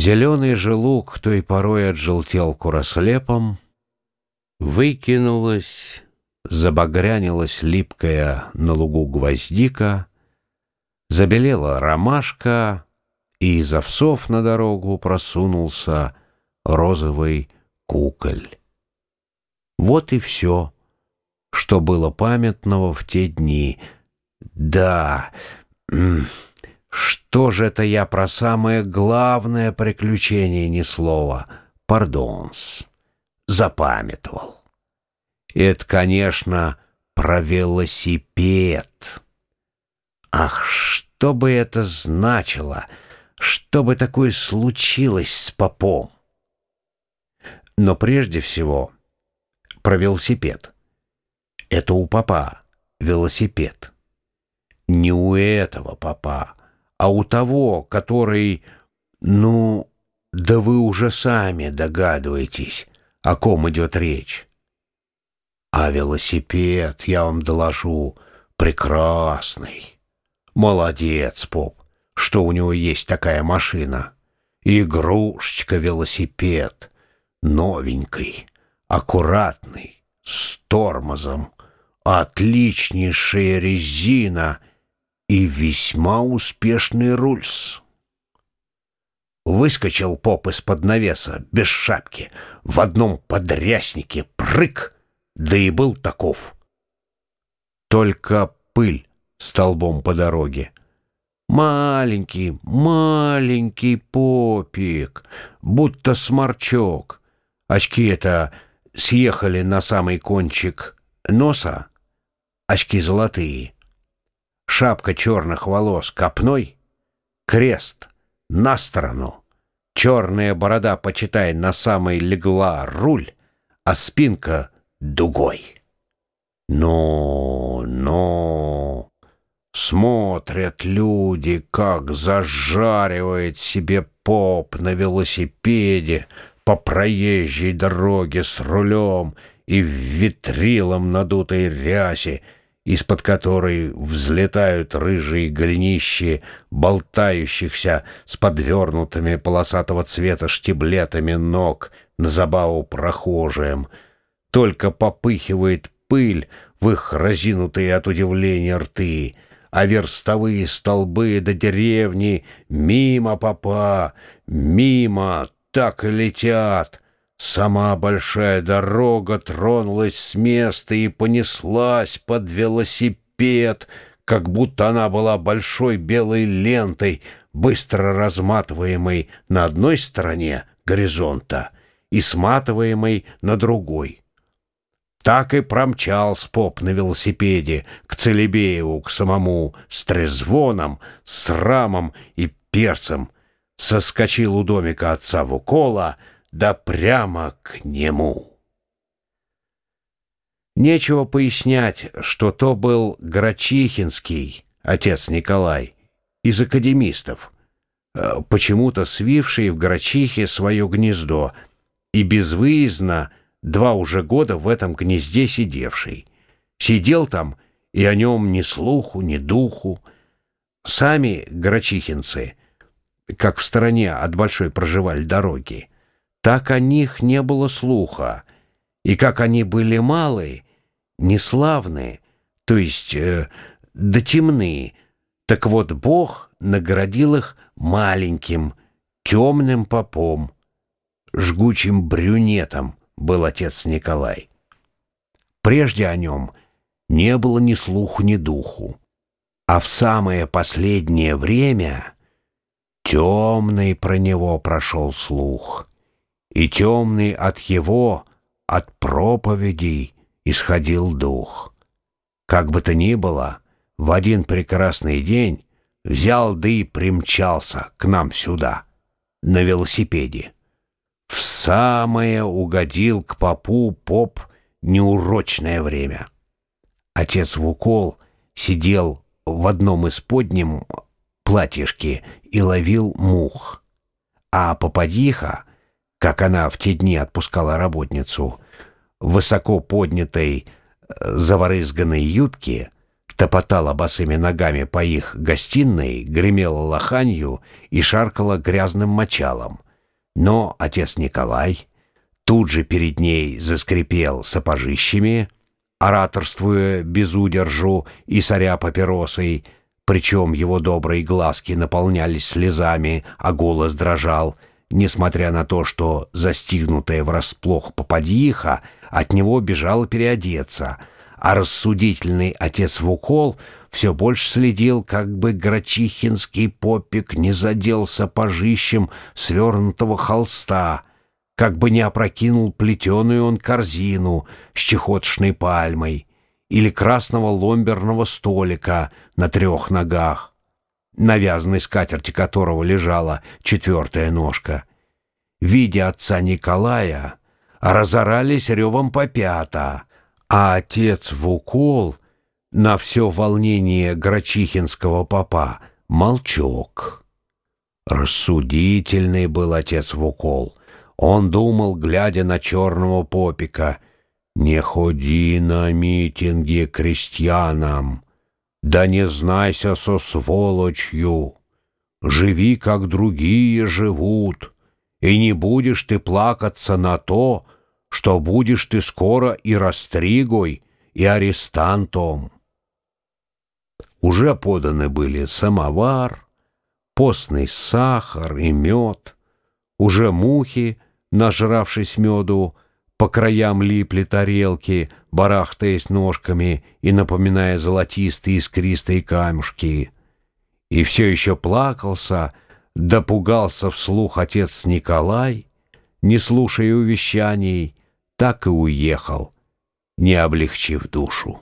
Зеленый же лук той порой отжелтел курослепом, Выкинулась, забагрянилась липкая на лугу гвоздика, Забелела ромашка, и из овсов на дорогу просунулся розовый куколь. Вот и все, что было памятного в те дни. Да, что же это я про самое главное приключение ни слова? Пардонс. Запамятовал. Это, конечно, про велосипед. Ах, что бы это значило, что бы такое случилось с попом? Но прежде всего про велосипед. Это у папа велосипед. Не у этого папа, а у того, который, ну, да вы уже сами догадываетесь, о ком идет речь. А велосипед, я вам доложу, прекрасный. Молодец, поп, что у него есть такая машина. Игрушечка-велосипед, новенький, аккуратный, с тормозом, отличнейшая резина — и весьма успешный рульс. Выскочил поп из-под навеса, без шапки, в одном подряснике, прыг, да и был таков. Только пыль столбом по дороге. Маленький, маленький попик, будто сморчок. Очки это съехали на самый кончик носа, очки золотые — шапка черных волос копной, крест на сторону, черная борода, почитай, на самой легла руль, а спинка дугой. Ну, ну, смотрят люди, как зажаривает себе поп на велосипеде по проезжей дороге с рулем и в витрилом надутой рясе, из-под которой взлетают рыжие голенищи болтающихся с подвернутыми полосатого цвета штиблетами ног на забаву прохожим. Только попыхивает пыль в их разинутые от удивления рты, а верстовые столбы до деревни мимо попа, мимо так и летят — Сама большая дорога тронулась с места и понеслась под велосипед, как будто она была большой белой лентой, быстро разматываемой на одной стороне горизонта и сматываемой на другой. Так и промчался поп на велосипеде к Целебееву, к самому, с трезвоном, с рамом и перцем. Соскочил у домика отца Вукола — да прямо к нему. Нечего пояснять, что то был Грачихинский, отец Николай, из академистов, э, почему-то свивший в Грачихе свое гнездо и безвыездно два уже года в этом гнезде сидевший. Сидел там, и о нем ни слуху, ни духу. Сами грачихинцы, как в стороне от большой проживали дороги, так о них не было слуха, и как они были малы, неславны, то есть э, да темны, так вот Бог наградил их маленьким, темным попом, жгучим брюнетом был отец Николай. Прежде о нем не было ни слуху, ни духу, а в самое последнее время темный про него прошел слух — и темный от его, от проповедей исходил дух. Как бы то ни было, в один прекрасный день взял да и примчался к нам сюда, на велосипеде. В самое угодил к попу поп неурочное время. Отец Вукол сидел в одном из подним платьишке и ловил мух, а попадиха — как она в те дни отпускала работницу, высоко поднятой э, заворызганной юбке, топотала босыми ногами по их гостиной, гремела лоханью и шаркала грязным мочалом — Но отец Николай тут же перед ней заскрипел сапожищами, ораторствуя без удержу и соря папиросой, причем его добрые глазки наполнялись слезами, а голос дрожал, несмотря на то, что, застигнутая врасплох попадьиха, от него бежала переодеться, а рассудительный отец Вукол все больше следил, как бы грачихинский попик не задел сапожищем свернутого холста, как бы не опрокинул плетеную он корзину с чехотшной пальмой или красного ломберного столика на трех ногах, на вязаной скатерти которого лежала четвертая ножка. Видя отца Николая, разорались ревом попята, а отец в укол на все волнение грачихинского попа молчок. Рассудительный был отец в укол. Он думал, глядя на черного попика, «Не ходи на митинги крестьянам, да не знайся со сволочью, живи, как другие живут» и не будешь ты плакаться на то, что будешь ты скоро и растригой, и арестантом. Уже поданы были самовар, постный сахар и мед, уже мухи, нажравшись меду, по краям липли тарелки, барахтаясь ножками и напоминая золотистые искристые камушки. И все еще плакался, Допугался вслух отец Николай, не слушая увещаний, так и уехал, не облегчив душу.